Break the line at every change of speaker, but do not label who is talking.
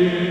Yeah.